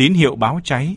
tín hiệu báo cháy.